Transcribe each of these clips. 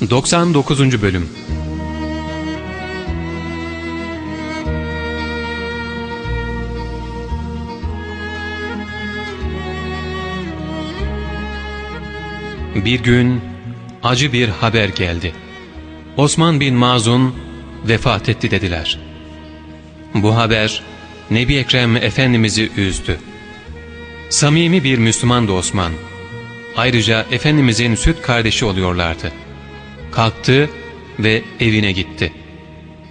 99. Bölüm Bir gün acı bir haber geldi. Osman bin Mazun vefat etti dediler. Bu haber Nebi Ekrem Efendimiz'i üzdü. Samimi bir Müslümandı Osman. Ayrıca Efendimizin süt kardeşi oluyorlardı. Kalktı ve evine gitti.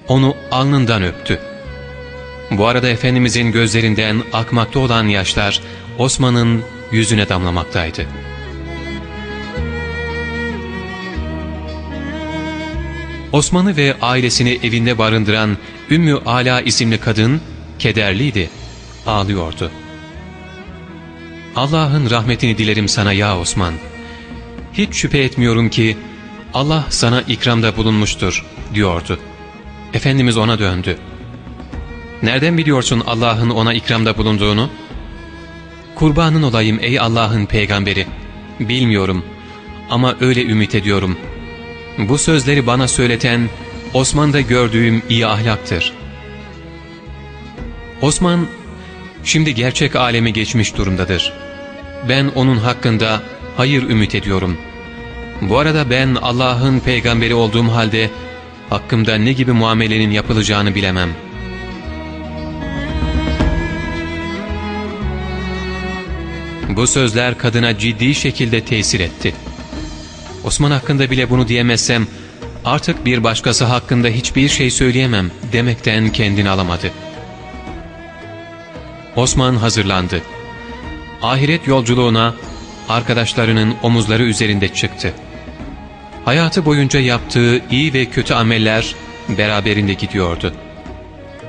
Onu alnından öptü. Bu arada Efendimizin gözlerinden akmakta olan yaşlar Osman'ın yüzüne damlamaktaydı. Osman'ı ve ailesini evinde barındıran Ümmü Ala isimli kadın kederliydi, ağlıyordu. Allah'ın rahmetini dilerim sana ya Osman. Hiç şüphe etmiyorum ki Allah sana ikramda bulunmuştur diyordu. Efendimiz ona döndü. Nereden biliyorsun Allah'ın ona ikramda bulunduğunu? Kurbanın olayım ey Allah'ın peygamberi. Bilmiyorum ama öyle ümit ediyorum. Bu sözleri bana söyleten Osman'da gördüğüm iyi ahlaktır. Osman şimdi gerçek alemi geçmiş durumdadır. Ben onun hakkında hayır ümit ediyorum. Bu arada ben Allah'ın peygamberi olduğum halde hakkımda ne gibi muamelenin yapılacağını bilemem. Bu sözler kadına ciddi şekilde tesir etti. Osman hakkında bile bunu diyemezsem artık bir başkası hakkında hiçbir şey söyleyemem demekten kendini alamadı. Osman hazırlandı. Ahiret yolculuğuna arkadaşlarının omuzları üzerinde çıktı. Hayatı boyunca yaptığı iyi ve kötü ameller beraberinde gidiyordu.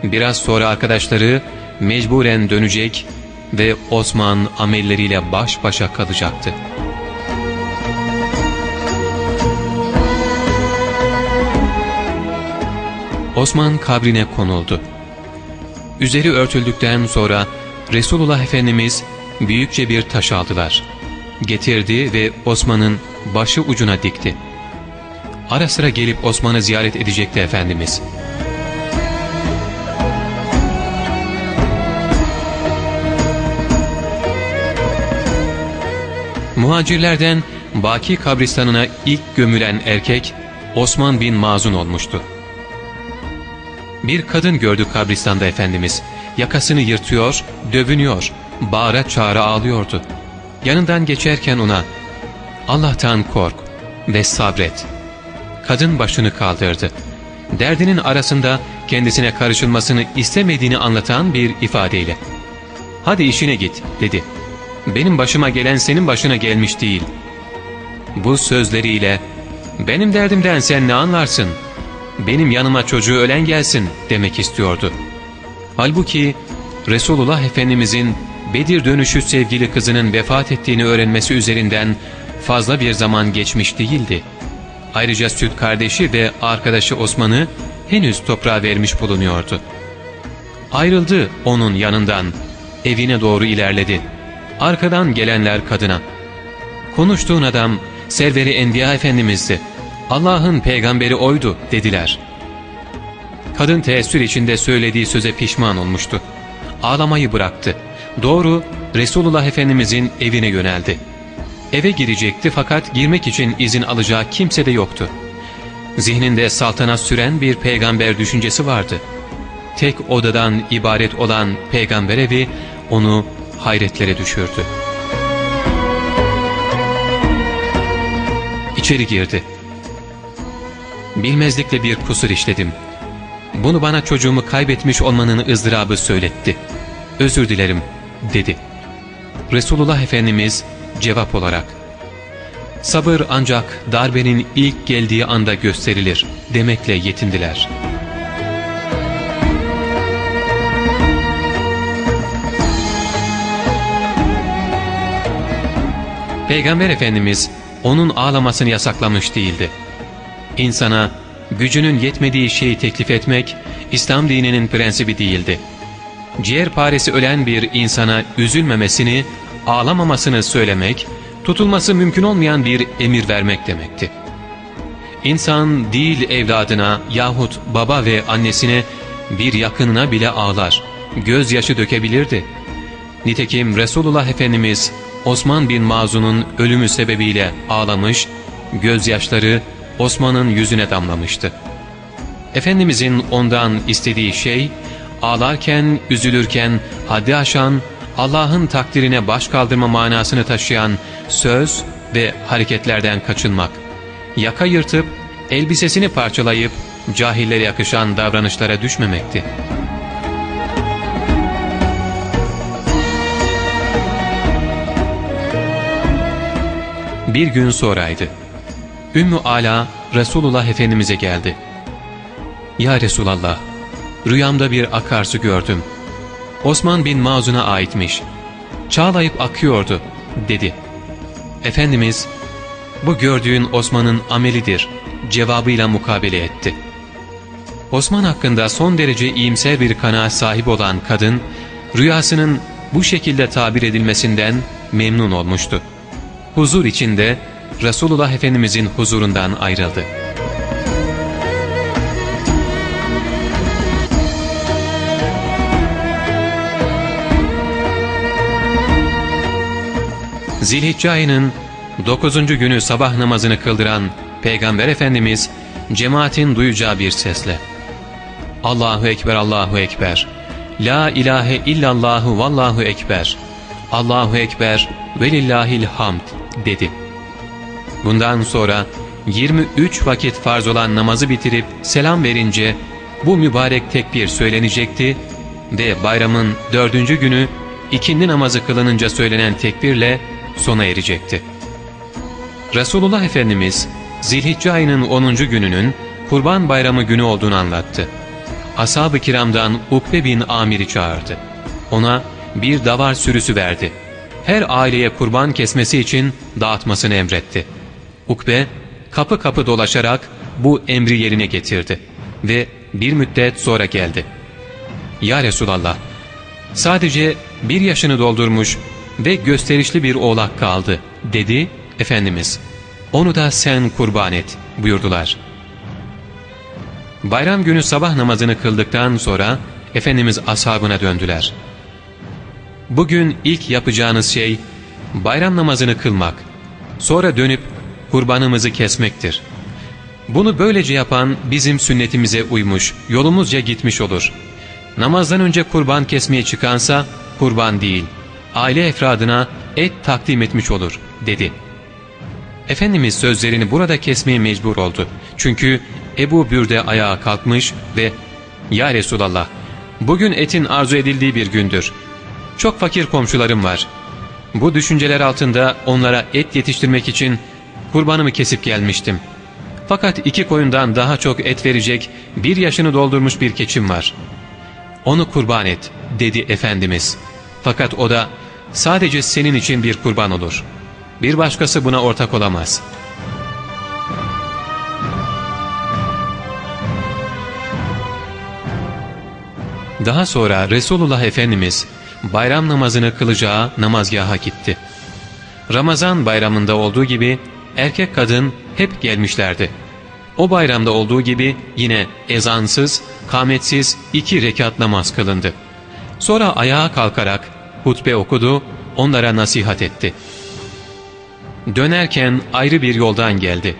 Biraz sonra arkadaşları mecburen dönecek ve Osman amelleriyle baş başa kalacaktı. Osman kabrine konuldu. Üzeri örtüldükten sonra Resulullah Efendimiz büyükçe bir taş aldılar. Getirdi ve Osman'ın başı ucuna dikti. Ara sıra gelip Osman'ı ziyaret edecekti Efendimiz. Muhacirlerden Baki kabristanına ilk gömülen erkek Osman bin Mazun olmuştu. Bir kadın gördü kabristanda Efendimiz. Yakasını yırtıyor, dövünüyor, bağıra çağıra ağlıyordu. Yanından geçerken ona ''Allah'tan kork ve sabret.'' Kadın başını kaldırdı. Derdinin arasında kendisine karışılmasını istemediğini anlatan bir ifadeyle. ''Hadi işine git.'' dedi. ''Benim başıma gelen senin başına gelmiş değil.'' Bu sözleriyle ''Benim derdimden sen ne anlarsın?'' benim yanıma çocuğu ölen gelsin demek istiyordu. Halbuki Resulullah Efendimizin Bedir dönüşü sevgili kızının vefat ettiğini öğrenmesi üzerinden fazla bir zaman geçmiş değildi. Ayrıca süt kardeşi ve arkadaşı Osman'ı henüz toprağa vermiş bulunuyordu. Ayrıldı onun yanından, evine doğru ilerledi. Arkadan gelenler kadına. Konuştuğun adam Serveri Enbiya Efendimiz'di. Allah'ın peygamberi oydu dediler. Kadın teessür içinde söylediği söze pişman olmuştu. Ağlamayı bıraktı. Doğru Resulullah Efendimizin evine yöneldi. Eve girecekti fakat girmek için izin alacağı kimse de yoktu. Zihninde saltanat süren bir peygamber düşüncesi vardı. Tek odadan ibaret olan peygamber evi onu hayretlere düşürdü. İçeri girdi. Bilmezlikle bir kusur işledim. Bunu bana çocuğumu kaybetmiş olmanın ızdırabı söyletti. Özür dilerim dedi. Resulullah Efendimiz cevap olarak Sabır ancak darbenin ilk geldiği anda gösterilir demekle yetindiler. Peygamber Efendimiz onun ağlamasını yasaklamış değildi. İnsana gücünün yetmediği şeyi teklif etmek İslam dininin prensibi değildi. Ciğer paresi ölen bir insana üzülmemesini, ağlamamasını söylemek, tutulması mümkün olmayan bir emir vermek demekti. insan değil evladına yahut baba ve annesine bir yakınına bile ağlar, gözyaşı dökebilirdi. Nitekim Resulullah Efendimiz Osman bin Mazun'un ölümü sebebiyle ağlamış, gözyaşları Osman'ın yüzüne damlamıştı. Efendimizin ondan istediği şey, ağlarken, üzülürken haddi aşan, Allah'ın takdirine baş kaldırma manasını taşıyan söz ve hareketlerden kaçınmak, yaka yırtıp, elbisesini parçalayıp, cahillere yakışan davranışlara düşmemekti. Bir gün sonraydı. Ümmü Ala Resulullah Efendimiz'e geldi. ''Ya Resulallah, rüyamda bir akarsu gördüm. Osman bin Mazun'a aitmiş. Çağlayıp akıyordu.'' dedi. Efendimiz, ''Bu gördüğün Osman'ın amelidir.'' cevabıyla mukabele etti. Osman hakkında son derece iyimser bir kanaat sahip olan kadın, rüyasının bu şekilde tabir edilmesinden memnun olmuştu. Huzur içinde Resulullah Efendimizin huzurundan ayrıldı. Zilhicce ayının 9. günü sabah namazını kıldıran Peygamber Efendimiz cemaatin duyacağı bir sesle Allahu Ekber Allahu Ekber La ilahe illallahu vallahu ekber Allahu Ekber velillahil hamd dedi. Bundan sonra 23 vakit farz olan namazı bitirip selam verince bu mübarek tekbir söylenecekti ve bayramın dördüncü günü ikindi namazı kılınınca söylenen tekbirle sona erecekti. Resulullah Efendimiz Zilhicce ayının 10. gününün Kurban Bayramı günü olduğunu anlattı. Ashab-ı kiramdan Ukbe bin Amir'i çağırdı. Ona bir davar sürüsü verdi. Her aileye kurban kesmesi için dağıtmasını emretti. Ukbe kapı kapı dolaşarak bu emri yerine getirdi ve bir müddet sonra geldi. ''Ya Resulallah, sadece bir yaşını doldurmuş ve gösterişli bir oğlak kaldı.'' dedi Efendimiz. ''Onu da sen kurban et.'' buyurdular. Bayram günü sabah namazını kıldıktan sonra Efendimiz ashabına döndüler. Bugün ilk yapacağınız şey bayram namazını kılmak, sonra dönüp kurbanımızı kesmektir. Bunu böylece yapan bizim sünnetimize uymuş, yolumuzca gitmiş olur. Namazdan önce kurban kesmeye çıkansa kurban değil, aile efradına et takdim etmiş olur, dedi. Efendimiz sözlerini burada kesmeye mecbur oldu. Çünkü Ebu Bürde ayağa kalkmış ve ''Ya Resulallah, bugün etin arzu edildiği bir gündür. Çok fakir komşularım var. Bu düşünceler altında onlara et yetiştirmek için kurbanımı kesip gelmiştim. Fakat iki koyundan daha çok et verecek bir yaşını doldurmuş bir keçim var. Onu kurban et dedi Efendimiz. Fakat o da sadece senin için bir kurban olur. Bir başkası buna ortak olamaz.'' Daha sonra Resulullah Efendimiz bayram namazını kılacağı namazgaha gitti. Ramazan bayramında olduğu gibi erkek kadın hep gelmişlerdi. O bayramda olduğu gibi yine ezansız, kametsiz iki rekat namaz kılındı. Sonra ayağa kalkarak hutbe okudu, onlara nasihat etti. Dönerken ayrı bir yoldan geldi.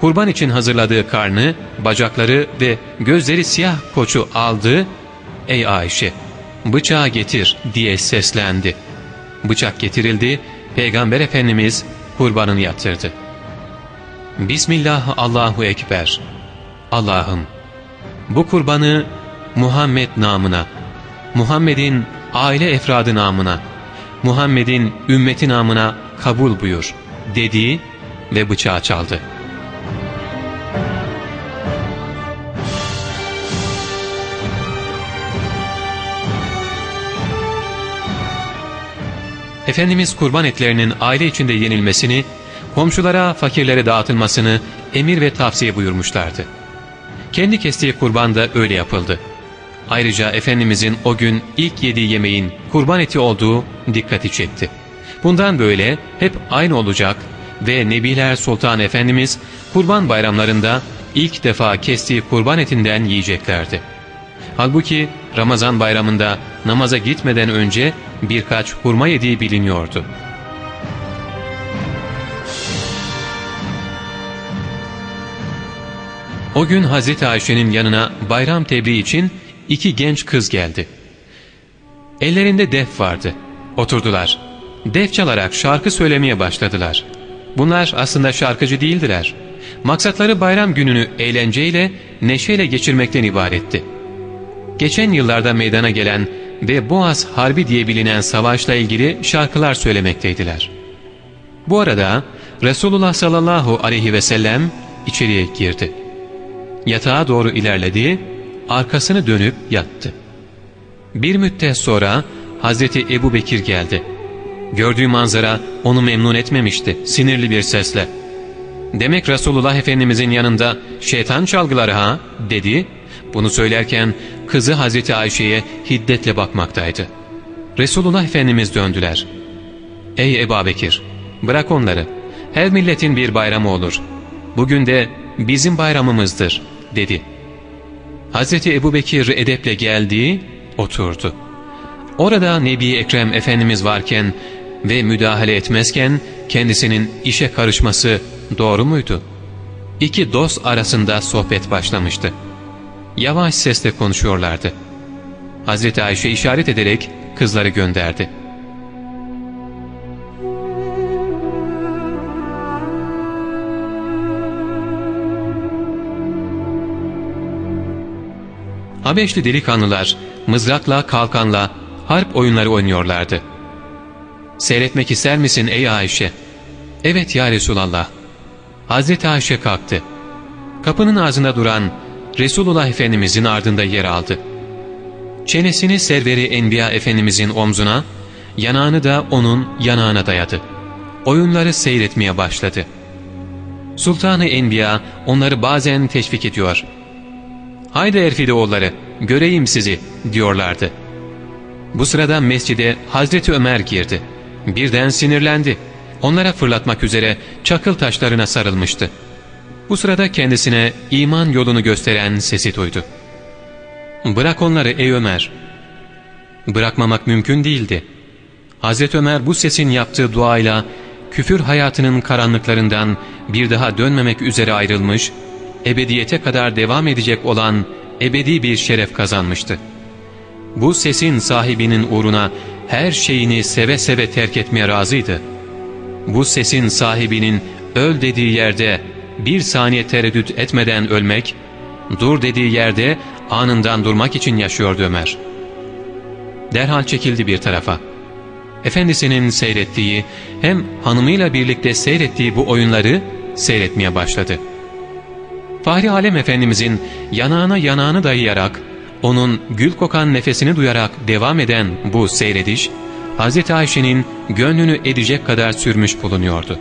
Kurban için hazırladığı karnı, bacakları ve gözleri siyah koçu aldı ''Ey Ayşe, bıçağı getir.'' diye seslendi. Bıçak getirildi, Peygamber Efendimiz kurbanını yatırdı. Bismillah Allahu Ekber. Allah'ım bu kurbanı Muhammed namına, Muhammed'in aile efradı namına, Muhammed'in ümmeti namına kabul buyur dediği ve bıçağı çaldı.'' Efendimiz kurban etlerinin aile içinde yenilmesini, komşulara, fakirlere dağıtılmasını emir ve tavsiye buyurmuşlardı. Kendi kestiği kurban da öyle yapıldı. Ayrıca Efendimizin o gün ilk yediği yemeğin kurban eti olduğu dikkati çekti. Bundan böyle hep aynı olacak, ve Nebiler Sultan Efendimiz kurban bayramlarında ilk defa kestiği kurban etinden yiyeceklerdi. Halbuki Ramazan bayramında namaza gitmeden önce birkaç hurma yediği biliniyordu. O gün Hazreti Ayşe'nin yanına bayram tebriği için iki genç kız geldi. Ellerinde def vardı. Oturdular. Def çalarak şarkı söylemeye başladılar. Bunlar aslında şarkıcı değildiler. Maksatları bayram gününü eğlenceyle, neşeyle geçirmekten ibaretti. Geçen yıllarda meydana gelen ve Boğaz Harbi diye bilinen savaşla ilgili şarkılar söylemekteydiler. Bu arada Resulullah sallallahu aleyhi ve sellem içeriye girdi. Yatağa doğru ilerledi, arkasını dönüp yattı. Bir müddet sonra Hazreti Ebu Bekir geldi. Gördüğü manzara onu memnun etmemişti sinirli bir sesle. ''Demek Resulullah Efendimizin yanında şeytan çalgıları ha?'' dedi. Bunu söylerken kızı Hazreti Ayşe'ye hiddetle bakmaktaydı. Resulullah Efendimiz döndüler. ''Ey Ebu Bekir, bırak onları. Her milletin bir bayramı olur. Bugün de bizim bayramımızdır.'' dedi. Hazreti Ebu Bekir edeple geldi, oturdu. Orada Nebi Ekrem Efendimiz varken ve müdahale etmezken kendisinin işe karışması doğru muydu? İki dost arasında sohbet başlamıştı. Yavaş sesle konuşuyorlardı. Hazreti Ayşe işaret ederek kızları gönderdi. Habeşli delikanlılar mızrakla kalkanla harp oyunları oynuyorlardı. ''Seyretmek ister misin ey Ayşe?'' ''Evet ya Resulallah.'' Hazreti Ayşe kalktı. Kapının ağzında duran Resulullah Efendimizin ardında yer aldı. Çenesini serveri Enbiya Efendimizin omzuna, yanağını da onun yanağına dayadı. Oyunları seyretmeye başladı. Sultanı Enbiya onları bazen teşvik ediyor. ''Haydi Erfide oğulları, göreyim sizi.'' diyorlardı. Bu sırada mescide Hazreti Ömer girdi. Birden sinirlendi. Onlara fırlatmak üzere çakıl taşlarına sarılmıştı. Bu sırada kendisine iman yolunu gösteren sesi duydu. ''Bırak onları ey Ömer.'' Bırakmamak mümkün değildi. Hazreti Ömer bu sesin yaptığı duayla küfür hayatının karanlıklarından bir daha dönmemek üzere ayrılmış, ebediyete kadar devam edecek olan ebedi bir şeref kazanmıştı. Bu sesin sahibinin uğruna her şeyini seve seve terk etmeye razıydı. Bu sesin sahibinin öl dediği yerde bir saniye tereddüt etmeden ölmek, dur dediği yerde anından durmak için yaşıyordu Ömer. Derhal çekildi bir tarafa. Efendisinin seyrettiği hem hanımıyla birlikte seyrettiği bu oyunları seyretmeye başladı. Fahri Alem Efendimizin yanağına yanağını dayayarak, onun gül kokan nefesini duyarak devam eden bu seyrediş, Hz. Ayşe'nin gönlünü edecek kadar sürmüş bulunuyordu.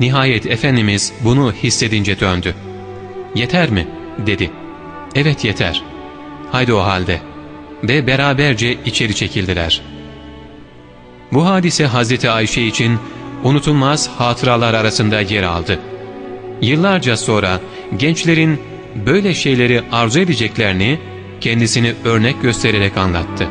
Nihayet Efendimiz bunu hissedince döndü. ''Yeter mi?'' dedi. ''Evet yeter. Haydi o halde.'' Ve beraberce içeri çekildiler. Bu hadise Hazreti Ayşe için unutulmaz hatıralar arasında yer aldı. Yıllarca sonra gençlerin böyle şeyleri arzu edeceklerini kendisini örnek göstererek anlattı.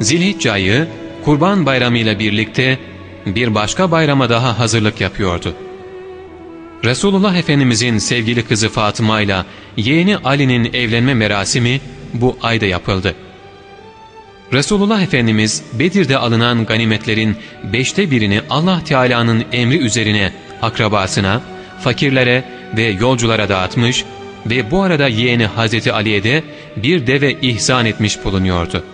Zilhicce ayı Kurban Bayramı ile birlikte bir başka bayrama daha hazırlık yapıyordu. Resulullah Efendimizin sevgili kızı Fatıma ile yeğeni Ali'nin evlenme merasimi bu ayda yapıldı. Resulullah Efendimiz Bedir'de alınan ganimetlerin beşte birini Allah Teala'nın emri üzerine akrabasına, fakirlere ve yolculara dağıtmış ve bu arada yeğeni Hazreti Ali'ye de bir deve ihsan etmiş bulunuyordu.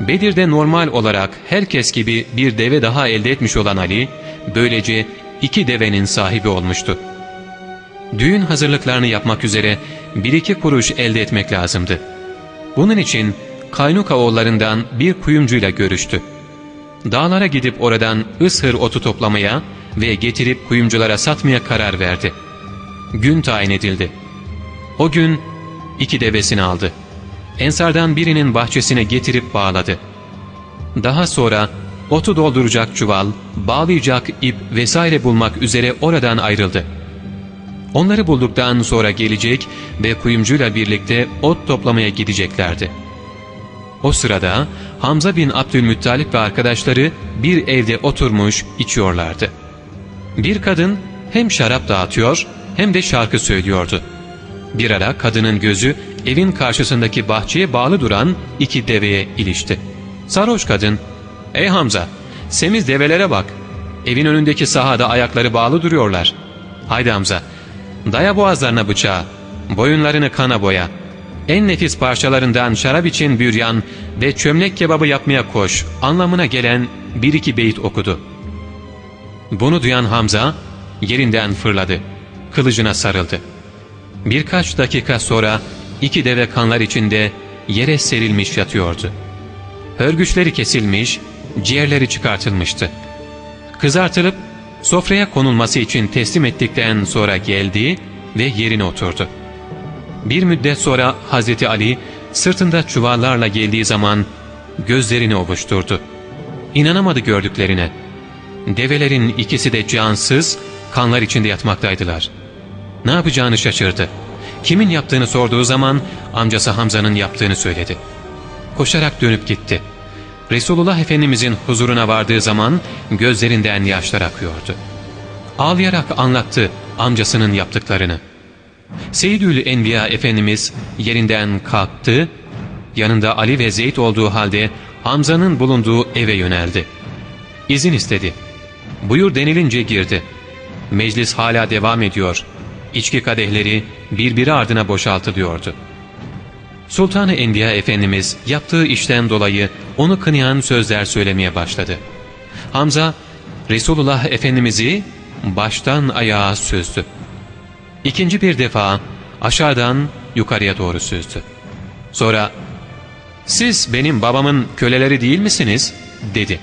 Bedir'de normal olarak herkes gibi bir deve daha elde etmiş olan Ali, böylece iki devenin sahibi olmuştu. Düğün hazırlıklarını yapmak üzere bir iki kuruş elde etmek lazımdı. Bunun için Kaynuka oğullarından bir kuyumcuyla görüştü. Dağlara gidip oradan ıshır otu toplamaya ve getirip kuyumculara satmaya karar verdi. Gün tayin edildi. O gün iki devesini aldı. Ensardan birinin bahçesine getirip bağladı. Daha sonra otu dolduracak çuval, bağlayacak ip vesaire bulmak üzere oradan ayrıldı. Onları bulduktan sonra gelecek ve kuyumcuyla birlikte ot toplamaya gideceklerdi. O sırada Hamza bin Abdülmuttalip ve arkadaşları bir evde oturmuş içiyorlardı. Bir kadın hem şarap dağıtıyor hem de şarkı söylüyordu. Bir ara kadının gözü evin karşısındaki bahçeye bağlı duran iki deveye ilişti. Sarhoş kadın, ''Ey Hamza, semiz develere bak. Evin önündeki sahada ayakları bağlı duruyorlar. Haydi Hamza, daya boğazlarına bıçağı, boyunlarını kana boya. En nefis parçalarından şarap için büryan ve çömlek kebabı yapmaya koş anlamına gelen bir iki beyit okudu. Bunu duyan Hamza yerinden fırladı. Kılıcına sarıldı. Birkaç dakika sonra iki deve kanlar içinde yere serilmiş yatıyordu. Hörgüçleri kesilmiş, ciğerleri çıkartılmıştı. Kızartılıp sofraya konulması için teslim ettikten sonra geldi ve yerine oturdu. Bir müddet sonra Hazreti Ali sırtında çuvallarla geldiği zaman gözlerini ovuşturdu. İnanamadı gördüklerine. Develerin ikisi de cansız, kanlar içinde yatmaktaydılar. Ne yapacağını şaşırdı. Kimin yaptığını sorduğu zaman amcası Hamza'nın yaptığını söyledi. Koşarak dönüp gitti. Resulullah Efendimizin huzuruna vardığı zaman gözlerinden yaşlar akıyordu. Ağlayarak anlattı amcasının yaptıklarını. Seyyidül Enbiya Efendimiz yerinden kalktı, yanında Ali ve Zeyd olduğu halde Hamza'nın bulunduğu eve yöneldi. İzin istedi. Buyur denilince girdi. Meclis hala devam ediyor. İçki kadehleri birbiri ardına boşaltılıyordu. Sultan-ı Enbiya Efendimiz yaptığı işten dolayı onu kınayan sözler söylemeye başladı. Hamza, Resulullah Efendimiz'i baştan ayağa süzdü. İkinci bir defa aşağıdan yukarıya doğru süzdü. Sonra ''Siz benim babamın köleleri değil misiniz?'' dedi.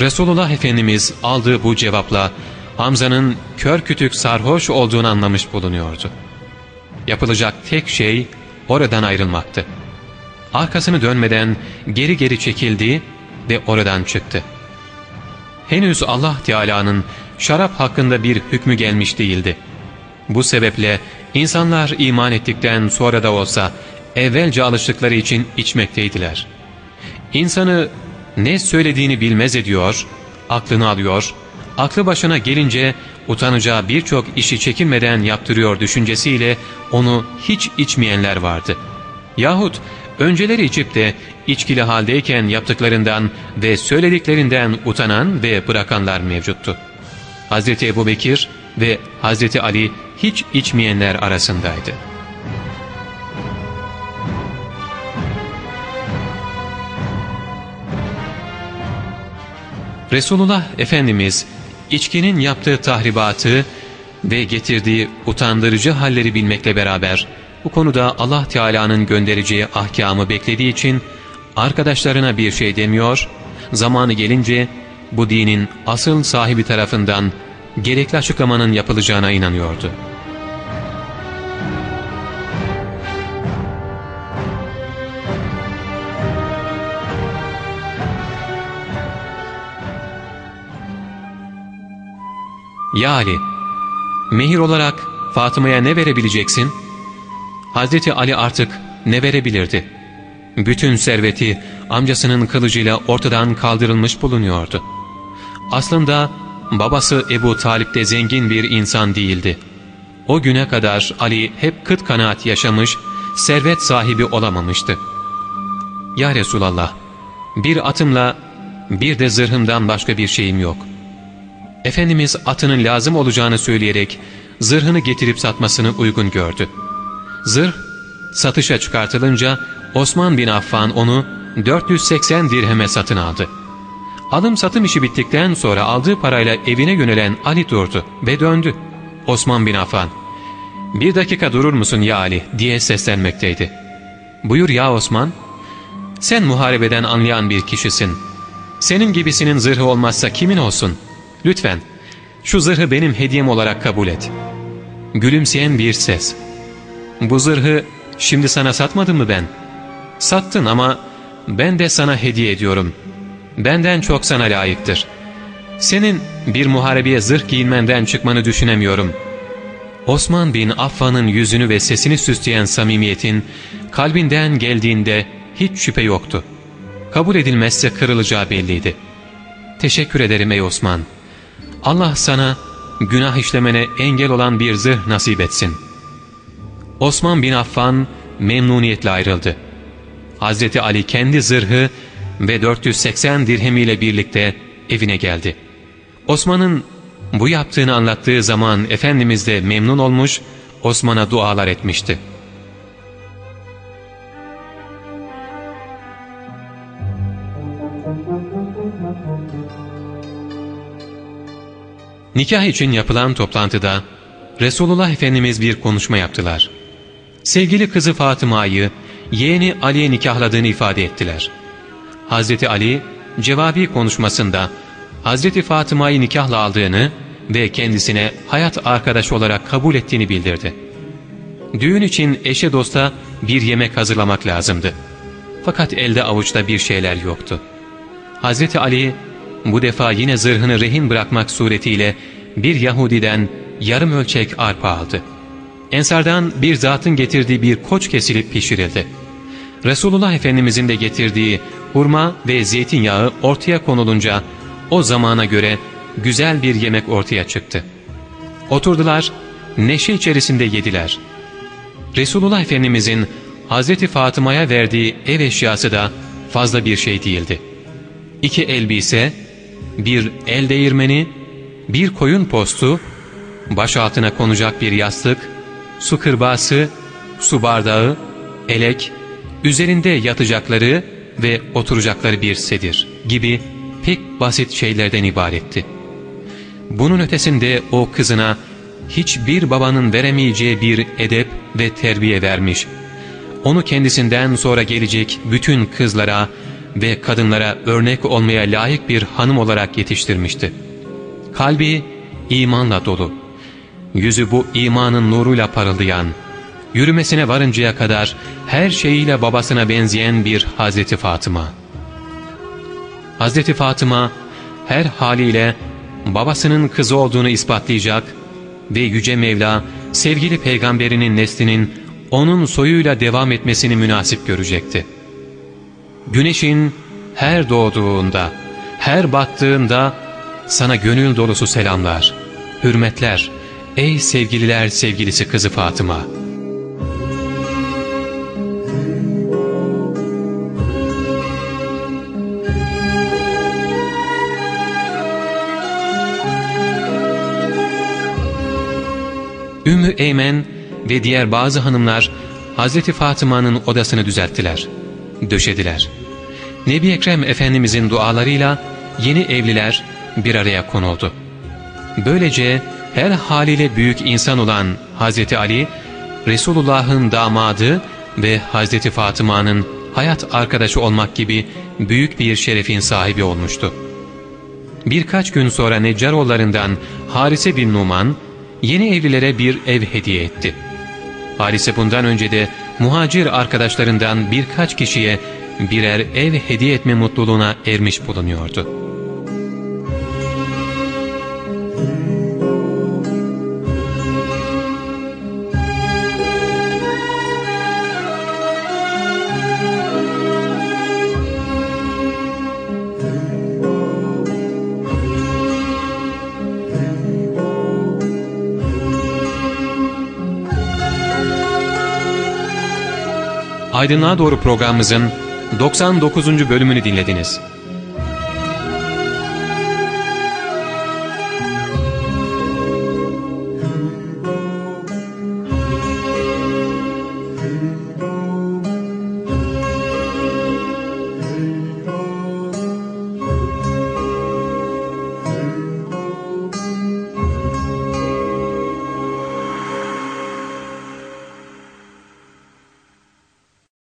Resulullah Efendimiz aldığı bu cevapla Hamza'nın kör kütük sarhoş olduğunu anlamış bulunuyordu. Yapılacak tek şey oradan ayrılmaktı. Arkasını dönmeden geri geri çekildi ve oradan çıktı. Henüz Allah Teala'nın şarap hakkında bir hükmü gelmiş değildi. Bu sebeple insanlar iman ettikten sonra da olsa evvelce alıştıkları için içmekteydiler. İnsanı ne söylediğini bilmez ediyor, aklını alıyor, aklı başına gelince utanacağı birçok işi çekinmeden yaptırıyor düşüncesiyle onu hiç içmeyenler vardı. Yahut önceleri içip de içkili haldeyken yaptıklarından ve söylediklerinden utanan ve bırakanlar mevcuttu. Hazreti Ebu Bekir ve Hazreti Ali hiç içmeyenler arasındaydı. Resulullah Efendimiz içkinin yaptığı tahribatı ve getirdiği utandırıcı halleri bilmekle beraber bu konuda Allah Teala'nın göndereceği ahkamı beklediği için arkadaşlarına bir şey demiyor, zamanı gelince bu dinin asıl sahibi tarafından gerekli açıklamanın yapılacağına inanıyordu. Ya Ali, mehir olarak Fatıma'ya ne verebileceksin? Hazreti Ali artık ne verebilirdi? Bütün serveti amcasının kılıcıyla ortadan kaldırılmış bulunuyordu. Aslında babası Ebu Talip de zengin bir insan değildi. O güne kadar Ali hep kıt kanaat yaşamış, servet sahibi olamamıştı. Ya Resulallah, bir atımla bir de zırhımdan başka bir şeyim yok. Efendimiz atının lazım olacağını söyleyerek zırhını getirip satmasını uygun gördü. Zırh satışa çıkartılınca Osman bin Affan onu 480 dirheme satın aldı. Alım satım işi bittikten sonra aldığı parayla evine yönelen Ali durdu ve döndü. Osman bin Affan, ''Bir dakika durur musun ya Ali?'' diye seslenmekteydi. ''Buyur ya Osman.'' ''Sen muharebeden anlayan bir kişisin. Senin gibisinin zırhı olmazsa kimin olsun? Lütfen şu zırhı benim hediyem olarak kabul et.'' Gülümseyen bir ses. Bu zırhı şimdi sana satmadım mı ben? Sattın ama ben de sana hediye ediyorum. Benden çok sana layıktır. Senin bir muharebeye zırh giyinmenden çıkmanı düşünemiyorum. Osman bin Affan'ın yüzünü ve sesini süsleyen samimiyetin kalbinden geldiğinde hiç şüphe yoktu. Kabul edilmezse kırılacağı belliydi. Teşekkür ederim ey Osman. Allah sana günah işlemene engel olan bir zırh nasip etsin. Osman bin Affan memnuniyetle ayrıldı. Hazreti Ali kendi zırhı ve 480 dirhemiyle birlikte evine geldi. Osman'ın bu yaptığını anlattığı zaman Efendimiz de memnun olmuş, Osman'a dualar etmişti. Nikah için yapılan toplantıda Resulullah Efendimiz bir konuşma yaptılar. Sevgili kızı Fatıma'yı yeğeni Ali'ye nikahladığını ifade ettiler. Hazreti Ali cevabi konuşmasında Hazreti Fatıma'yı nikahla aldığını ve kendisine hayat arkadaşı olarak kabul ettiğini bildirdi. Düğün için eşe dosta bir yemek hazırlamak lazımdı. Fakat elde avuçta bir şeyler yoktu. Hazreti Ali bu defa yine zırhını rehin bırakmak suretiyle bir Yahudiden yarım ölçek arpa aldı. Ensardan bir zatın getirdiği bir koç kesilip pişirildi. Resulullah Efendimizin de getirdiği hurma ve zeytinyağı ortaya konulunca o zamana göre güzel bir yemek ortaya çıktı. Oturdular, neşe içerisinde yediler. Resulullah Efendimizin Hazreti Fatıma'ya verdiği ev eşyası da fazla bir şey değildi. İki elbise, bir el değirmeni, bir koyun postu, baş altına konacak bir yastık, su kırbası, su bardağı, elek, üzerinde yatacakları ve oturacakları bir sedir gibi pek basit şeylerden ibaretti. Bunun ötesinde o kızına hiçbir babanın veremeyeceği bir edep ve terbiye vermiş. Onu kendisinden sonra gelecek bütün kızlara ve kadınlara örnek olmaya layık bir hanım olarak yetiştirmişti. Kalbi imanla dolu. Yüzü bu imanın nuruyla parıldayan, yürümesine varıncaya kadar her şeyiyle babasına benzeyen bir Hazreti Fatıma. Hazreti Fatıma her haliyle babasının kızı olduğunu ispatlayacak ve Yüce Mevla sevgili peygamberinin neslinin onun soyuyla devam etmesini münasip görecekti. Güneşin her doğduğunda, her battığında sana gönül dolusu selamlar, hürmetler, ey sevgililer sevgilisi kızı Fatıma.'' Ümmü Eymen ve diğer bazı hanımlar Hazreti Fatıma'nın odasını düzelttiler, döşediler. Nebi Ekrem Efendimizin dualarıyla yeni evliler bir araya konuldu. Böylece her haliyle büyük insan olan Hazreti Ali, Resulullah'ın damadı ve Hazreti Fatıma'nın hayat arkadaşı olmak gibi büyük bir şerefin sahibi olmuştu. Birkaç gün sonra Neccaroğullarından Harise bin Numan, yeni evlilere bir ev hediye etti. Harise bundan önce de muhacir arkadaşlarından birkaç kişiye birer ev hediye etme mutluluğuna ermiş bulunuyordu. Aydınlığa Doğru programımızın 99. bölümünü dinlediniz.